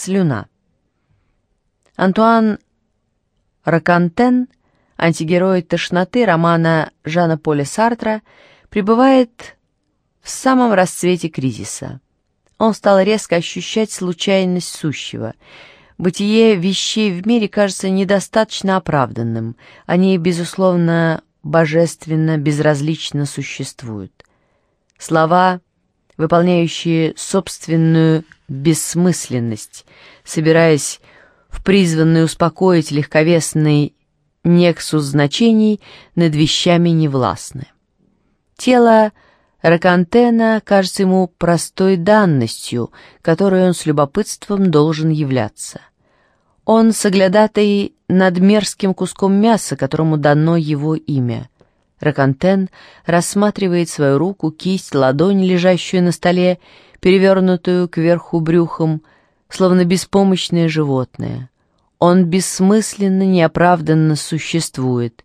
Слюна. Антуан Ракантен, антигерой тошноты романа Жана Поля Сартра, пребывает в самом расцвете кризиса. Он стал резко ощущать случайность сущего. Бытие вещей в мире кажется недостаточно оправданным. Они, безусловно, божественно, безразлично существуют. Слова, выполняющие собственную бессмысленность, собираясь в призванный успокоить легковесный нексус значений, над вещами невластны. Тело Ракантена кажется ему простой данностью, которой он с любопытством должен являться. Он соглядатай над мерзким куском мяса, которому дано его имя. Ракантен рассматривает свою руку, кисть, ладонь, лежащую на столе, перевернутую кверху брюхом, словно беспомощное животное. Он бессмысленно, неоправданно существует.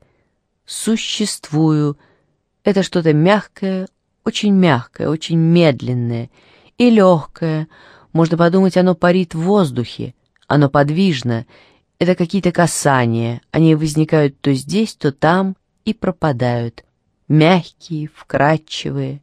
«Существую» — это что-то мягкое, очень мягкое, очень медленное и легкое. Можно подумать, оно парит в воздухе, оно подвижно. Это какие-то касания, они возникают то здесь, то там и пропадают. Мягкие, вкрадчивые.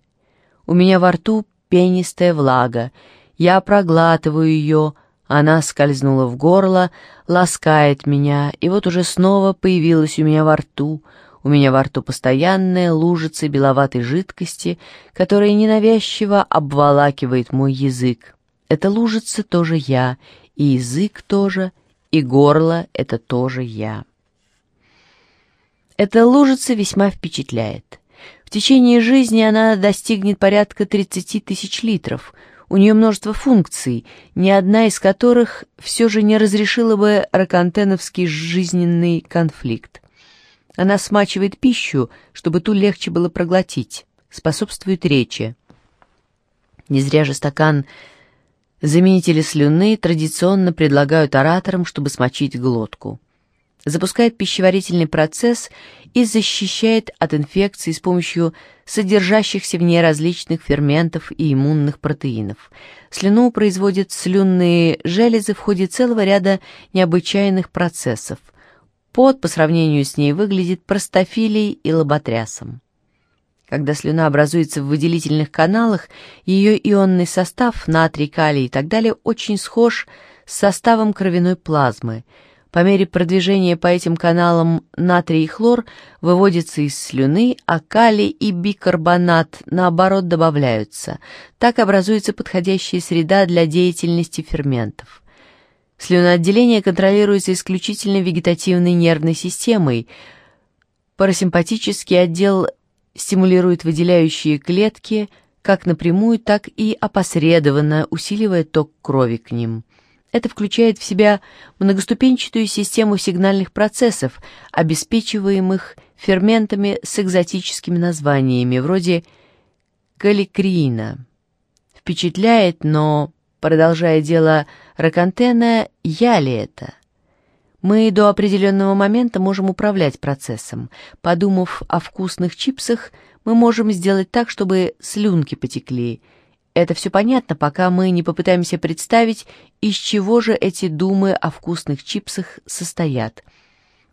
У меня во рту пенистая влага. Я проглатываю ее, она скользнула в горло, ласкает меня, и вот уже снова появилась у меня во рту. У меня во рту постоянная лужица беловатой жидкости, которая ненавязчиво обволакивает мой язык. Это лужица тоже я, и язык тоже, и горло — это тоже я. Эта лужица весьма впечатляет. Течение жизни она достигнет порядка 30 тысяч литров. У нее множество функций, ни одна из которых все же не разрешила бы ракантеновский жизненный конфликт. Она смачивает пищу, чтобы ту легче было проглотить, способствует речи. Не зря же стакан заменители слюны традиционно предлагают ораторам, чтобы смочить глотку запускает пищеварительный процесс и защищает от инфекций с помощью содержащихся в ней различных ферментов и иммунных протеинов. Слюну производят слюнные железы в ходе целого ряда необычайных процессов. Пот по сравнению с ней выглядит простофилией и лоботрясом. Когда слюна образуется в выделительных каналах, ее ионный состав, натрий, калий и так далее, очень схож с составом кровяной плазмы – по мере продвижения по этим каналам натрий и хлор выводятся из слюны, а калий и бикарбонат, наоборот, добавляются. Так образуется подходящая среда для деятельности ферментов. Слюноотделение контролируется исключительно вегетативной нервной системой. Парасимпатический отдел стимулирует выделяющие клетки как напрямую, так и опосредованно, усиливая ток крови к ним. Это включает в себя многоступенчатую систему сигнальных процессов, обеспечиваемых ферментами с экзотическими названиями, вроде каликриина. Впечатляет, но, продолжая дело Ракантена, я ли это? Мы до определенного момента можем управлять процессом. Подумав о вкусных чипсах, мы можем сделать так, чтобы слюнки потекли – это все понятно, пока мы не попытаемся представить, из чего же эти думы о вкусных чипсах состоят.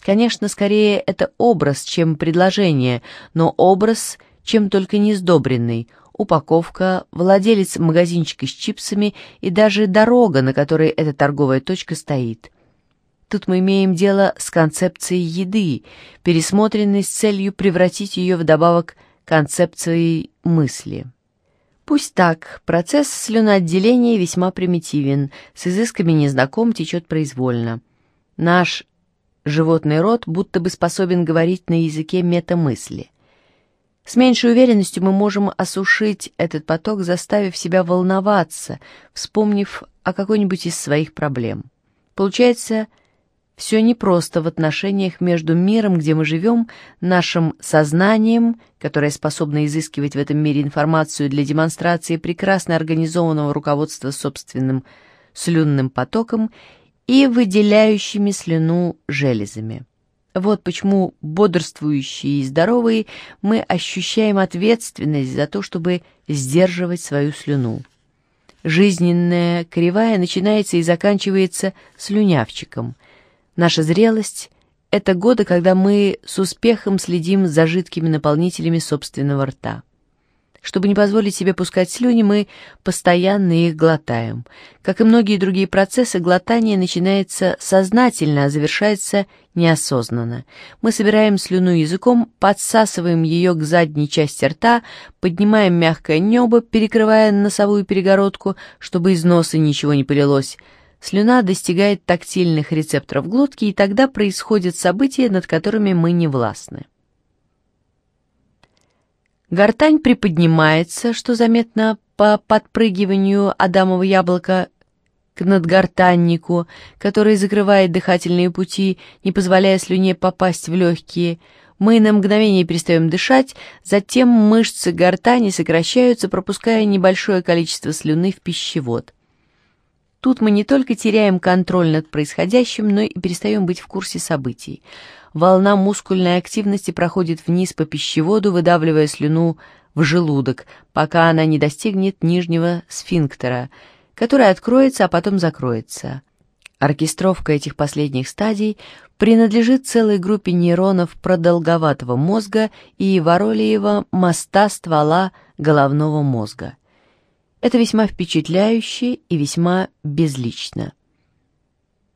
Конечно, скорее это образ, чем предложение, но образ, чем только не сдобренный. Упаковка, владелец магазинчика с чипсами и даже дорога, на которой эта торговая точка стоит. Тут мы имеем дело с концепцией еды, пересмотренной с целью превратить ее вдобавок концепцией мысли. Пусть так, процесс слюноотделения весьма примитивен, с изысками незнаком, течет произвольно. Наш животный род будто бы способен говорить на языке метамысли. С меньшей уверенностью мы можем осушить этот поток, заставив себя волноваться, вспомнив о какой-нибудь из своих проблем. Получается, все непросто в отношениях между миром, где мы живем, нашим сознанием, которое способно изыскивать в этом мире информацию для демонстрации прекрасно организованного руководства собственным слюнным потоком и выделяющими слюну железами. Вот почему бодрствующие и здоровые мы ощущаем ответственность за то, чтобы сдерживать свою слюну. Жизненная кривая начинается и заканчивается слюнявчиком. Наша зрелость — это годы, когда мы с успехом следим за жидкими наполнителями собственного рта. Чтобы не позволить себе пускать слюни, мы постоянно их глотаем. Как и многие другие процессы, глотание начинается сознательно, а завершается неосознанно. Мы собираем слюну языком, подсасываем ее к задней части рта, поднимаем мягкое небо, перекрывая носовую перегородку, чтобы из носа ничего не полилось. Слюна достигает тактильных рецепторов глотки, и тогда происходят события, над которыми мы не властны. Гортань приподнимается, что заметно по подпрыгиванию Адамова яблока к надгортаннику, который закрывает дыхательные пути, не позволяя слюне попасть в легкие. Мы на мгновение перестаем дышать, затем мышцы гортани сокращаются, пропуская небольшое количество слюны в пищевод. Тут мы не только теряем контроль над происходящим, но и перестаем быть в курсе событий волна мускульной активности проходит вниз по пищеводу, выдавливая слюну в желудок, пока она не достигнет нижнего сфинктера, который откроется, а потом закроется. Оркестровка этих последних стадий принадлежит целой группе нейронов продолговатого мозга и воролиева моста ствола головного мозга. Это весьма впечатляюще и весьма безлично.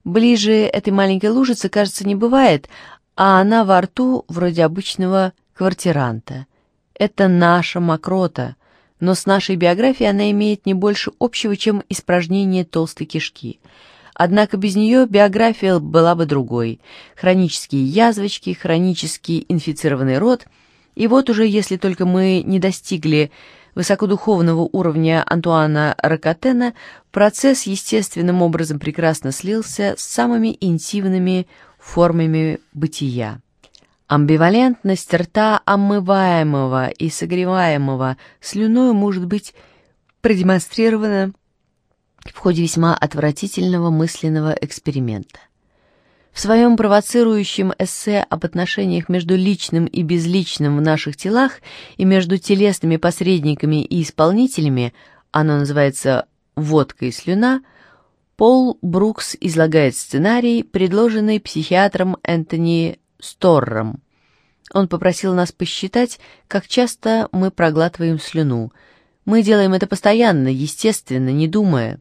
Ближе этой маленькой лужицы, кажется, не бывает, а она во рту вроде обычного квартиранта. Это наша мокрота, но с нашей биографией она имеет не больше общего, чем испражнение толстой кишки. Однако без нее биография была бы другой. Хронические язвочки, хронический инфицированный рот. И вот уже, если только мы не достигли высокодуховного уровня Антуана Ракатена, процесс естественным образом прекрасно слился с самыми интимными формами бытия. Амбивалентность рта омываемого и согреваемого слюной может быть продемонстрирована в ходе весьма отвратительного мысленного эксперимента. В своем провоцирующем эссе об отношениях между личным и безличным в наших телах и между телесными посредниками и исполнителями, оно называется «Водка и слюна», Пол Брукс излагает сценарий, предложенный психиатром Энтони Сторром. Он попросил нас посчитать, как часто мы проглатываем слюну. Мы делаем это постоянно, естественно, не думая.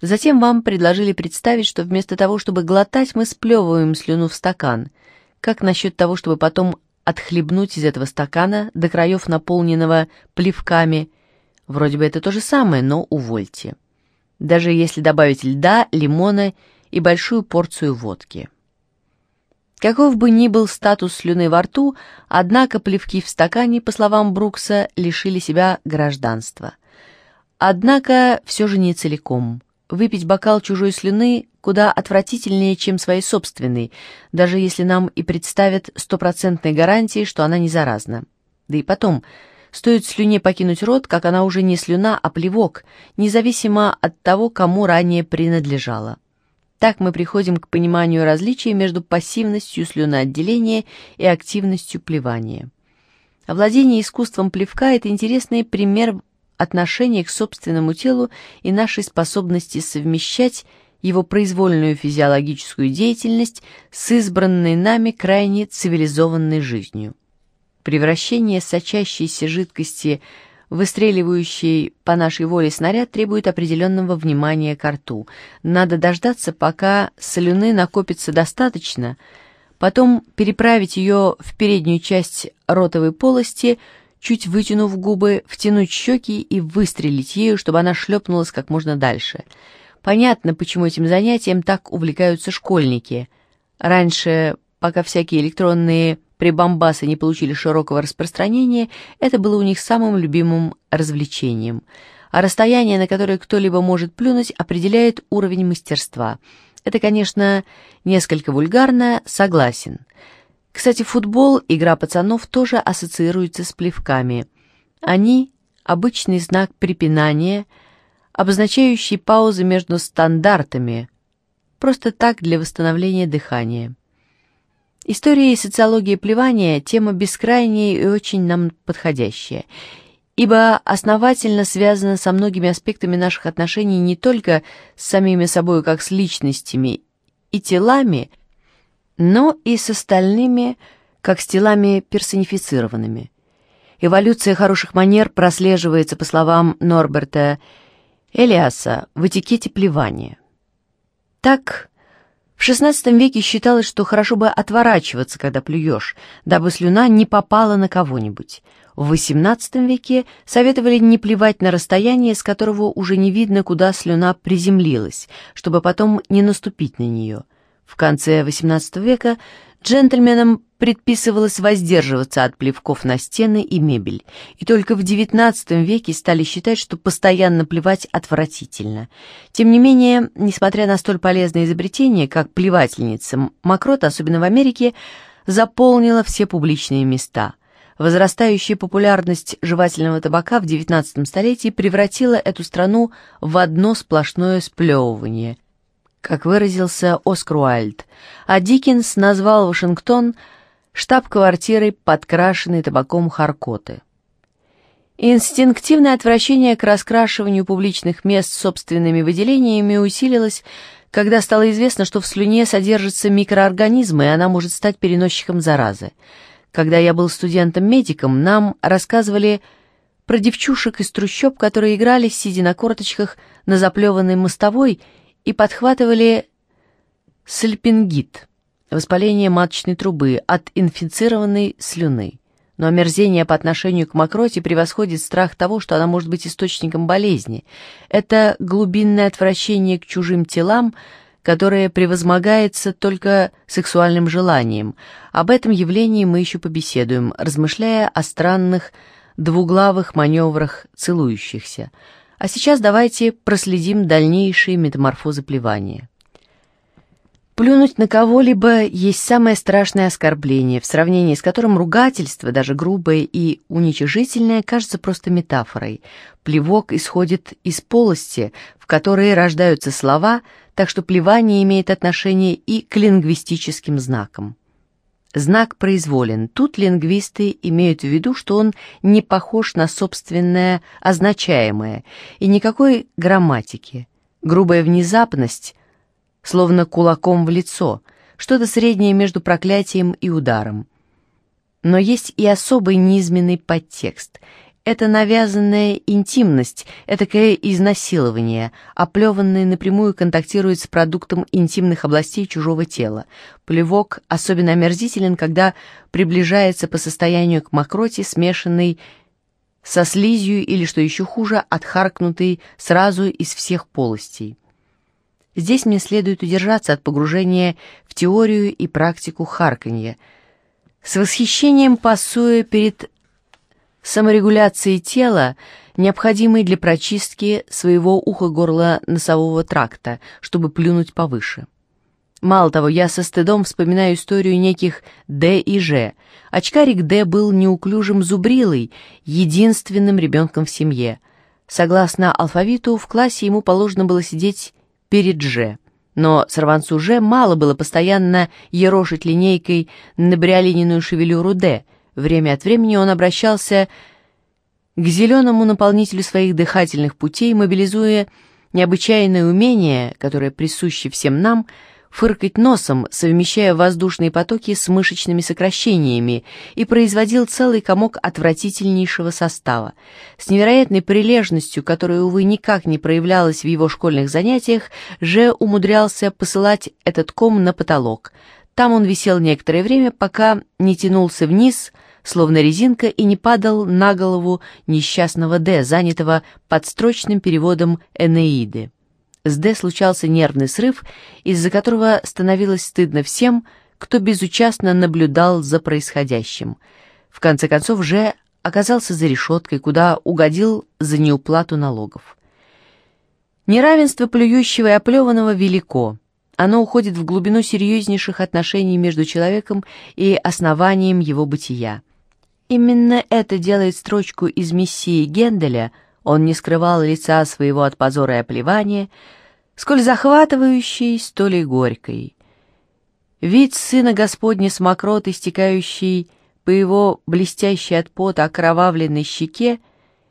Затем вам предложили представить, что вместо того, чтобы глотать, мы сплевываем слюну в стакан. Как насчет того, чтобы потом отхлебнуть из этого стакана, до краев наполненного плевками? Вроде бы это то же самое, но увольте даже если добавить льда, лимона и большую порцию водки. Каков бы ни был статус слюны во рту, однако плевки в стакане, по словам Брукса, лишили себя гражданства. Однако все же не целиком. Выпить бокал чужой слюны куда отвратительнее, чем своей собственной, даже если нам и представят стопроцентной гарантии, что она не заразна. Да и потом, Стоит слюне покинуть рот, как она уже не слюна, а плевок, независимо от того, кому ранее принадлежала. Так мы приходим к пониманию различия между пассивностью слюноотделения и активностью плевания. Овладение искусством плевка – это интересный пример отношения к собственному телу и нашей способности совмещать его произвольную физиологическую деятельность с избранной нами крайне цивилизованной жизнью. Превращение сочащейся жидкости выстреливающий по нашей воле снаряд требует определенного внимания к рту. Надо дождаться, пока слюны накопится достаточно, потом переправить ее в переднюю часть ротовой полости, чуть вытянув губы, втянуть щеки и выстрелить ею, чтобы она шлепнулась как можно дальше. Понятно, почему этим занятием так увлекаются школьники. Раньше, пока всякие электронные прибамбасы не получили широкого распространения, это было у них самым любимым развлечением. А расстояние, на которое кто-либо может плюнуть, определяет уровень мастерства. Это, конечно, несколько вульгарно, согласен. Кстати, футбол, игра пацанов, тоже ассоциируется с плевками. Они – обычный знак препинания, обозначающий паузы между стандартами, просто так для восстановления дыхания. История и социология плевания – тема бескрайняя и очень нам подходящая. ибо основательно связано со многими аспектами наших отношений не только с самими собой, как с личностями и телами, но и с остальными, как с телами персонифицированными. Эволюция хороших манер прослеживается, по словам Норберта Элиаса, в этикете плевания. Так, в XVI веке считалось, что хорошо бы отворачиваться, когда плюешь, дабы слюна не попала на кого-нибудь. В XVIII веке советовали не плевать на расстояние, с которого уже не видно, куда слюна приземлилась, чтобы потом не наступить на нее. В конце XVIII века джентльменам предписывалось воздерживаться от плевков на стены и мебель, и только в XIX веке стали считать, что постоянно плевать отвратительно. Тем не менее, несмотря на столь полезное изобретение, как плевательница, мокрот, особенно в Америке, заполнила все публичные места – Возрастающая популярность жевательного табака в XIX столетии превратила эту страну в одно сплошное сплевывание, как выразился Оскар Уайльд, а Диккенс назвал Вашингтон штаб-квартирой подкрашенной табаком Харкоты. Инстинктивное отвращение к раскрашиванию публичных мест собственными выделениями усилилось, когда стало известно, что в слюне содержатся микроорганизмы, и она может стать переносчиком заразы. Когда я был студентом-медиком, нам рассказывали про девчушек из трущоб, которые играли, сидя на корточках на заплеванной мостовой и подхватывали сальпингит, воспаление маточной трубы от инфицированной слюны. Но омерзение по отношению к мокроте превосходит страх того, что она может быть источником болезни. Это глубинное отвращение к чужим телам – которое превозмогается только сексуальным желанием. Об этом явлении мы еще побеседуем, размышляя о странных двуглавых маневрах целующихся. А сейчас давайте проследим дальнейшие метаморфозы плевания. Плюнуть на кого-либо есть самое страшное оскорбление, в сравнении с которым ругательство, даже грубое и уничижительное, кажется просто метафорой. Плевок исходит из полости, в которой рождаются слова – так что плевание имеет отношение и к лингвистическим знакам. Знак произволен. Тут лингвисты имеют в виду, что он не похож на собственное означаемое и никакой грамматики. Грубая внезапность, словно кулаком в лицо, что-то среднее между проклятием и ударом. Но есть и особый низменный подтекст – это навязанная интимность, этакое изнасилование, оплеванное напрямую контактирует с продуктом интимных областей чужого тела. Плевок особенно омерзителен, когда приближается по состоянию к мокроте, смешанной со слизью или, что еще хуже, отхаркнутой сразу из всех полостей. Здесь мне следует удержаться от погружения в теорию и практику харканья, с восхищением пасуя перед саморегуляции тела, необходимой для прочистки своего уха-горла носового тракта, чтобы плюнуть повыше. Мало того, я со стыдом вспоминаю историю неких Д и Ж. Очкарик Д был неуклюжим зубрилой, единственным ребенком в семье. Согласно алфавиту, в классе ему положено было сидеть перед Ж. Но сорванцу Ж мало было постоянно ерошить линейкой набриолининую шевелюру Д — Время от времени он обращался к зеленому наполнителю своих дыхательных путей, мобилизуя необычайное умение, которое присуще всем нам, фыркать носом, совмещая воздушные потоки с мышечными сокращениями, и производил целый комок отвратительнейшего состава. С невероятной прилежностью, которая, увы, никак не проявлялась в его школьных занятиях, же умудрялся посылать этот ком на потолок. Там он висел некоторое время, пока не тянулся вниз — словно резинка, и не падал на голову несчастного Д, занятого подстрочным переводом Энеиды. С Д случался нервный срыв, из-за которого становилось стыдно всем, кто безучастно наблюдал за происходящим. В конце концов, Ж оказался за решеткой, куда угодил за неуплату налогов. Неравенство плюющего и оплеванного велико. Оно уходит в глубину серьезнейших отношений между человеком и основанием его бытия. Именно это делает строчку из «Мессии» Генделя, он не скрывал лица своего от позора и оплевания, сколь захватывающей, столь и горькой. Вид сына Господня с мокротой, стекающей по его блестящей от пота окровавленной щеке,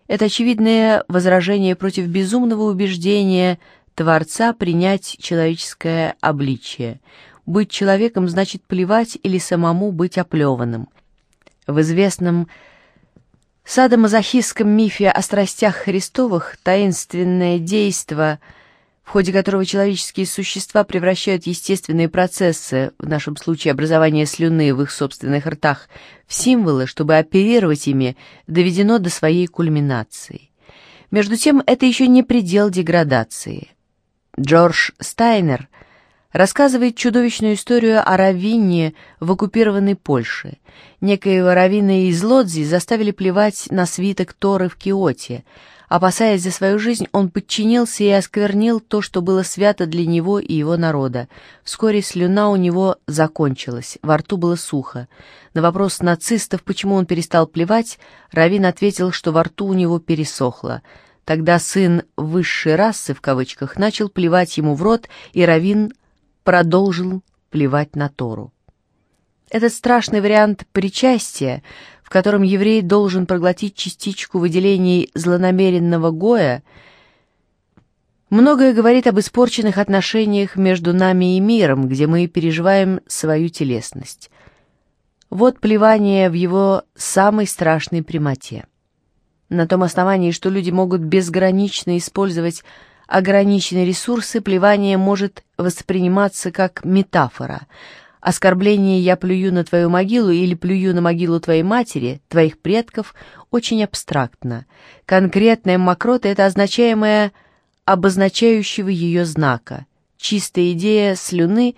Это очевидное возражение против безумного убеждения Творца принять человеческое обличие. Быть человеком значит плевать или самому быть оплеванным. В известном садомазохистском мифе о страстях Христовых таинственное действо – в ходе которого человеческие существа превращают естественные процессы, в нашем случае образование слюны в их собственных ртах, в символы, чтобы оперировать ими, доведено до своей кульминации. Между тем, это еще не предел деградации. Джордж Стайнер рассказывает чудовищную историю о раввине в оккупированной Польше. Некоего раввина из Лодзи заставили плевать на свиток Торы в Киоте – Опасаясь за свою жизнь, он подчинился и осквернил то, что было свято для него и его народа. Вскоре слюна у него закончилась, во рту было сухо. На вопрос нацистов, почему он перестал плевать, Равин ответил, что во рту у него пересохло. Тогда сын «высшей расы» в кавычках начал плевать ему в рот, и Равин продолжил плевать на Тору. Этот страшный вариант причастия — в котором еврей должен проглотить частичку выделений злонамеренного Гоя, многое говорит об испорченных отношениях между нами и миром, где мы переживаем свою телесность. Вот плевание в его самой страшной прямоте. На том основании, что люди могут безгранично использовать ограниченные ресурсы, плевание может восприниматься как метафора – Оскорбление «я плюю на твою могилу» или «плюю на могилу твоей матери», твоих предков, очень абстрактно. Конкретная мокрота — это означаемое обозначающего ее знака. Чистая идея слюны,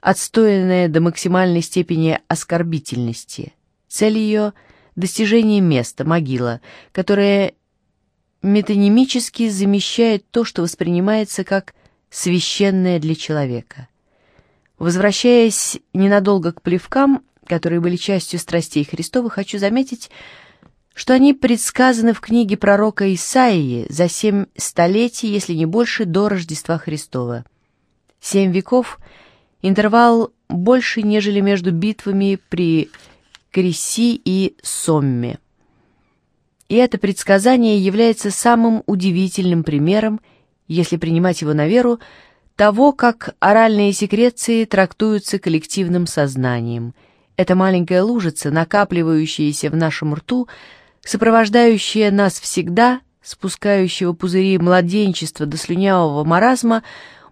отстоянная до максимальной степени оскорбительности. Цель ее — достижение места, могила, которая метонимически замещает то, что воспринимается как священное для человека. Возвращаясь ненадолго к плевкам, которые были частью страстей Христова, хочу заметить, что они предсказаны в книге пророка Исаии за семь столетий, если не больше, до Рождества Христова. Семь веков — интервал больше, нежели между битвами при Креси и Сомме. И это предсказание является самым удивительным примером, если принимать его на веру, того, как оральные секреции трактуются коллективным сознанием. Эта маленькая лужица, накапливающаяся в нашем рту, сопровождающая нас всегда, спускающего пузыри младенчества до слюнявого маразма,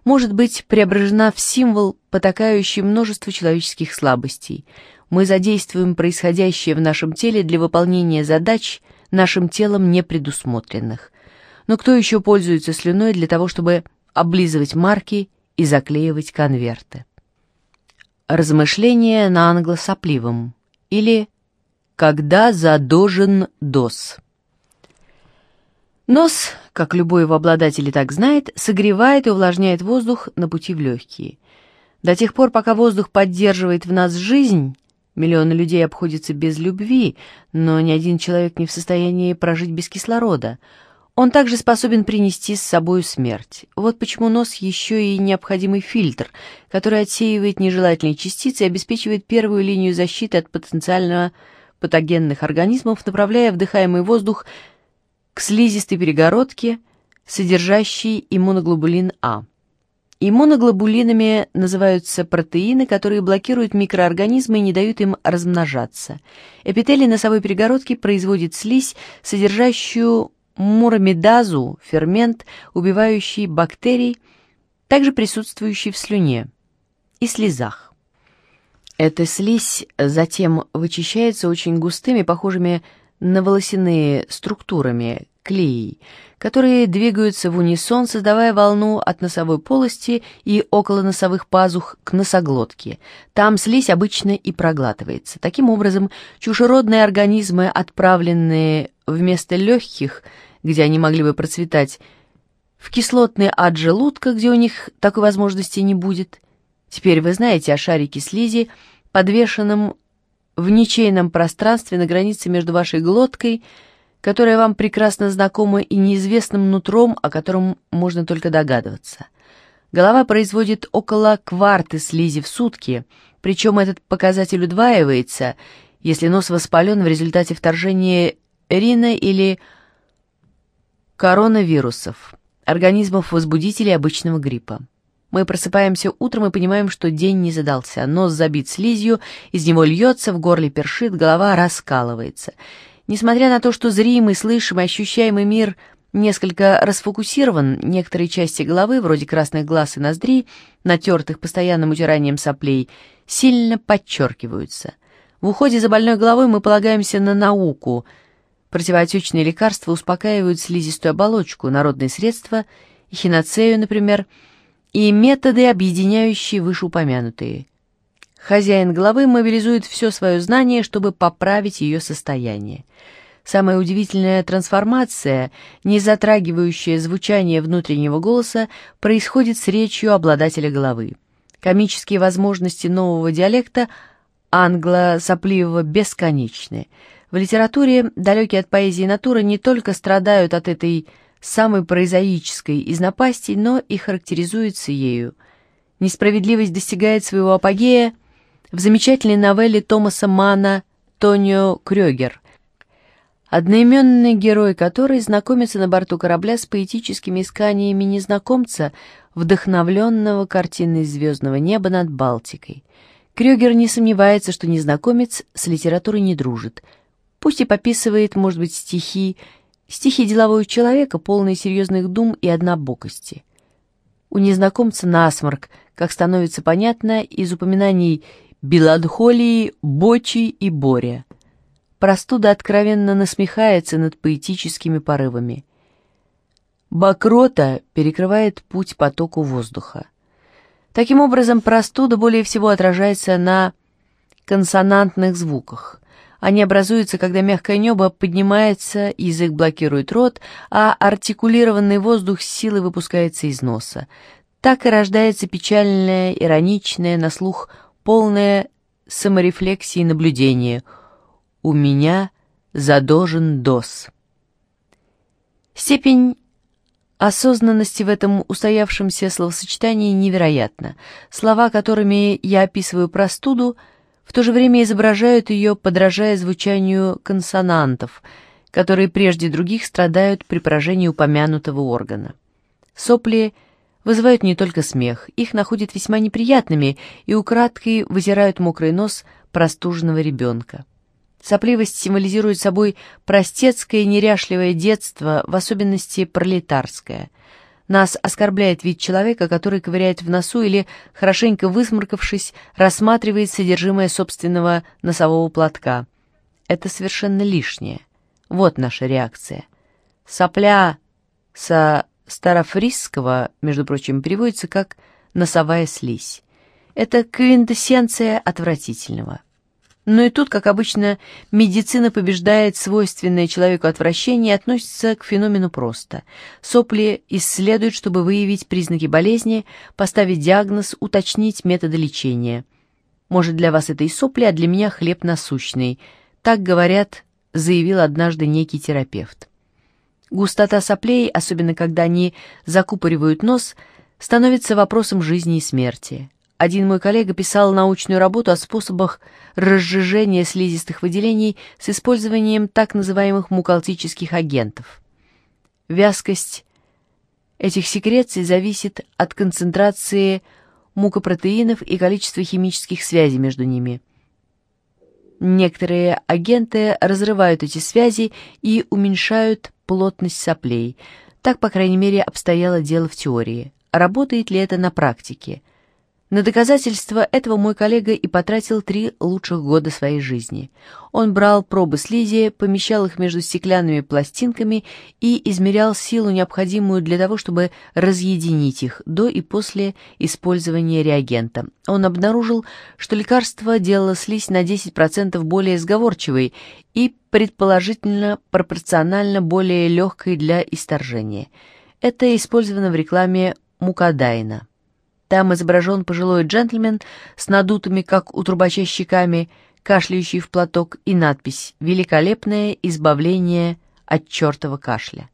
может быть преображена в символ, потакающий множество человеческих слабостей. Мы задействуем происходящее в нашем теле для выполнения задач, нашим телом не предусмотренных. Но кто еще пользуется слюной для того, чтобы облизывать марки и заклеивать конверты. Размышления на англосопливом или «Когда задожен дос». Нос, как любой его обладатель и так знает, согревает и увлажняет воздух на пути в легкие. До тех пор, пока воздух поддерживает в нас жизнь, миллионы людей обходятся без любви, но ни один человек не в состоянии прожить без кислорода — он также способен принести с собой смерть. Вот почему нос еще и необходимый фильтр, который отсеивает нежелательные частицы и обеспечивает первую линию защиты от потенциально патогенных организмов, направляя вдыхаемый воздух к слизистой перегородке, содержащей иммуноглобулин А. Иммуноглобулинами называются протеины, которые блокируют микроорганизмы и не дают им размножаться. Эпителий носовой перегородки производит слизь, содержащую муромидазу, фермент, убивающий бактерий, также присутствующий в слюне и слезах. Эта слизь затем вычищается очень густыми, похожими на волосяные структурами, клеей, которые двигаются в унисон, создавая волну от носовой полости и около носовых пазух к носоглотке. Там слизь обычно и проглатывается. Таким образом, чужеродные организмы, отправленные вместо легких – где они могли бы процветать, в кислотный ад желудка, где у них такой возможности не будет. Теперь вы знаете о шарике слизи, подвешенном в ничейном пространстве на границе между вашей глоткой, которая вам прекрасно знакома, и неизвестным нутром, о котором можно только догадываться. Голова производит около кварты слизи в сутки, причем этот показатель удваивается, если нос воспален в результате вторжения рина или коронавирусов, организмов-возбудителей обычного гриппа. Мы просыпаемся утром и понимаем, что день не задался. Нос забит слизью, из него льется, в горле першит, голова раскалывается. Несмотря на то, что зримый, слышимый, ощущаемый мир несколько расфокусирован, некоторые части головы, вроде красных глаз и ноздрей, натертых постоянным утиранием соплей, сильно подчеркиваются. В уходе за больной головой мы полагаемся на науку. Противоотечные лекарства успокаивают слизистую оболочку, народные средства, эхиноцею, например, и методы, объединяющие вышеупомянутые. Хозяин головы мобилизует все свое знание, чтобы поправить ее состояние. Самая удивительная трансформация, не затрагивающая звучание внутреннего голоса, происходит с речью обладателя головы. Комические возможности нового диалекта англо-сопливого бесконечны. В литературе, далекие от поэзии натуры, не только страдают от этой самой прозаической из напастей, но и характеризуются ею. Несправедливость достигает своего апогея в замечательной новелле Томаса Мана «Тонио Крёгер», одноименный герой которой знакомится на борту корабля с поэтическими исканиями незнакомца, вдохновленного картиной звездного неба над Балтикой. Крёгер не сомневается, что незнакомец с литературой не дружит. Пусть и пописывает, может быть, стихи, стихи делового человека, полные серьезных дум и однобокости. У незнакомца насморк, как становится понятно из упоминаний Беладхолии, Бочи и Боря. Простуда откровенно насмехается над поэтическими порывами. Бакрота перекрывает путь потоку воздуха. Таким образом, простуда более всего отражается на консонантных звуках. Они образуются, когда мягкое небо поднимается, язык блокирует рот, а артикулированный воздух с силой выпускается из носа. Так и рождается печальное, ироничное, на слух полное саморефлексии наблюдение. «У меня задожен дос». Степень осознанности в этом устоявшемся словосочетании невероятна. Слова, которыми я описываю простуду, в то же время изображают ее, подражая звучанию консонантов, которые прежде других страдают при поражении упомянутого органа. Сопли – вызывают не только смех, их находят весьма неприятными и украдкой вытирают мокрый нос простуженного ребенка. Сопливость символизирует собой простецкое неряшливое детство, в особенности пролетарское. Нас оскорбляет вид человека, который ковыряет в носу или, хорошенько высморкавшись, рассматривает содержимое собственного носового платка. Это совершенно лишнее. Вот наша реакция. Сопля со старофрисского, между прочим, переводится как «носовая слизь». Это квинтэссенция отвратительного. Но и тут, как обычно, медицина побеждает свойственное человеку отвращение и относится к феномену просто. Сопли исследуют, чтобы выявить признаки болезни, поставить диагноз, уточнить методы лечения. Может, для вас это и сопли, а для меня хлеб насущный. Так говорят, заявил однажды некий терапевт. Густота соплей, особенно когда они закупоривают нос, становится вопросом жизни и смерти. Один мой коллега писал научную работу о способах разжижения слизистых выделений с использованием так называемых мукалтических агентов. Вязкость этих секреций зависит от концентрации мукопротеинов и количества химических связей между ними. Некоторые агенты разрывают эти связи и уменьшают плотность соплей. Так, по крайней мере, обстояло дело в теории. Работает ли это на практике? На доказательство этого мой коллега и потратил три лучших года своей жизни. Он брал пробы слизи, помещал их между стеклянными пластинками и измерял силу, необходимую для того, чтобы разъединить их до и после использования реагента. Он обнаружил, что лекарство делало слизь на 10% более сговорчивой и, предположительно, пропорционально более легкой для исторжения. Это использовано в рекламе Мукадайна. Там изображен пожилой джентльмен с надутыми, как у трубача, щеками, кашляющий в платок, и надпись «Великолепное избавление от чертова кашля».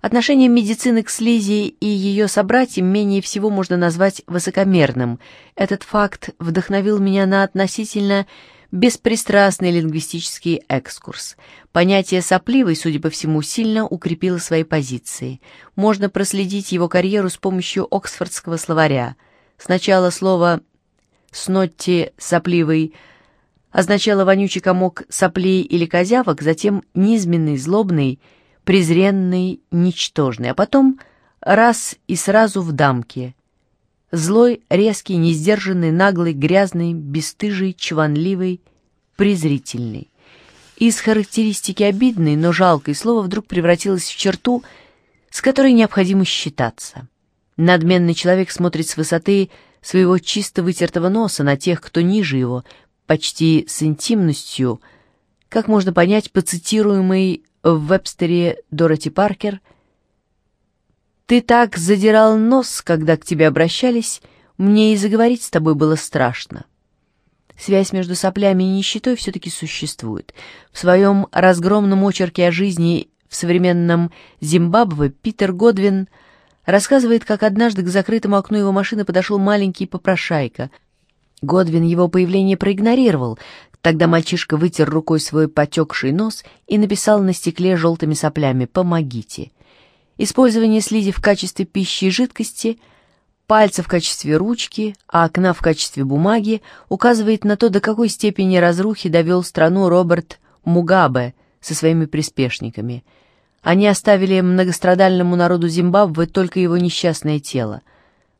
Отношение медицины к слизи и ее собратьям менее всего можно назвать высокомерным. Этот факт вдохновил меня на относительно беспристрастный лингвистический экскурс. Понятие «сопливый», судя по всему, сильно укрепило свои позиции. Можно проследить его карьеру с помощью Оксфордского словаря. Сначала слово «снотти» — «сопливый» означало вонючий комок соплей или козявок, затем низменный, злобный, презренный, ничтожный, а потом раз и сразу в дамке. Злой, резкий, несдержанный, наглый, грязный, бесстыжий, чванливый, презрительный. Из характеристики обидной, но жалкой слово вдруг превратилось в черту, с которой необходимо считаться. Надменный человек смотрит с высоты своего чисто вытертого носа на тех, кто ниже его, почти с интимностью, как можно понять по цитируемой в Вебстере Дороти Паркер – ты так задирал нос, когда к тебе обращались, мне и заговорить с тобой было страшно. Связь между соплями и нищетой все-таки существует. В своем разгромном очерке о жизни в современном Зимбабве Питер Годвин рассказывает, как однажды к закрытому окну его машины подошел маленький попрошайка. Годвин его появление проигнорировал. Тогда мальчишка вытер рукой свой потекший нос и написал на стекле желтыми соплями «Помогите». Использование слизи в качестве пищи и жидкости, пальца в качестве ручки, а окна в качестве бумаги указывает на то, до какой степени разрухи довел страну Роберт Мугабе со своими приспешниками. Они оставили многострадальному народу Зимбабве только его несчастное тело.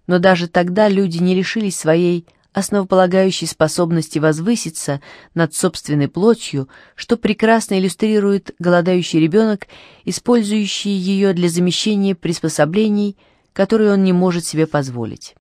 Но даже тогда люди не лишились своей основополагающей способности возвыситься над собственной плотью, что прекрасно иллюстрирует голодающий ребенок, использующий ее для замещения приспособлений, которые он не может себе позволить.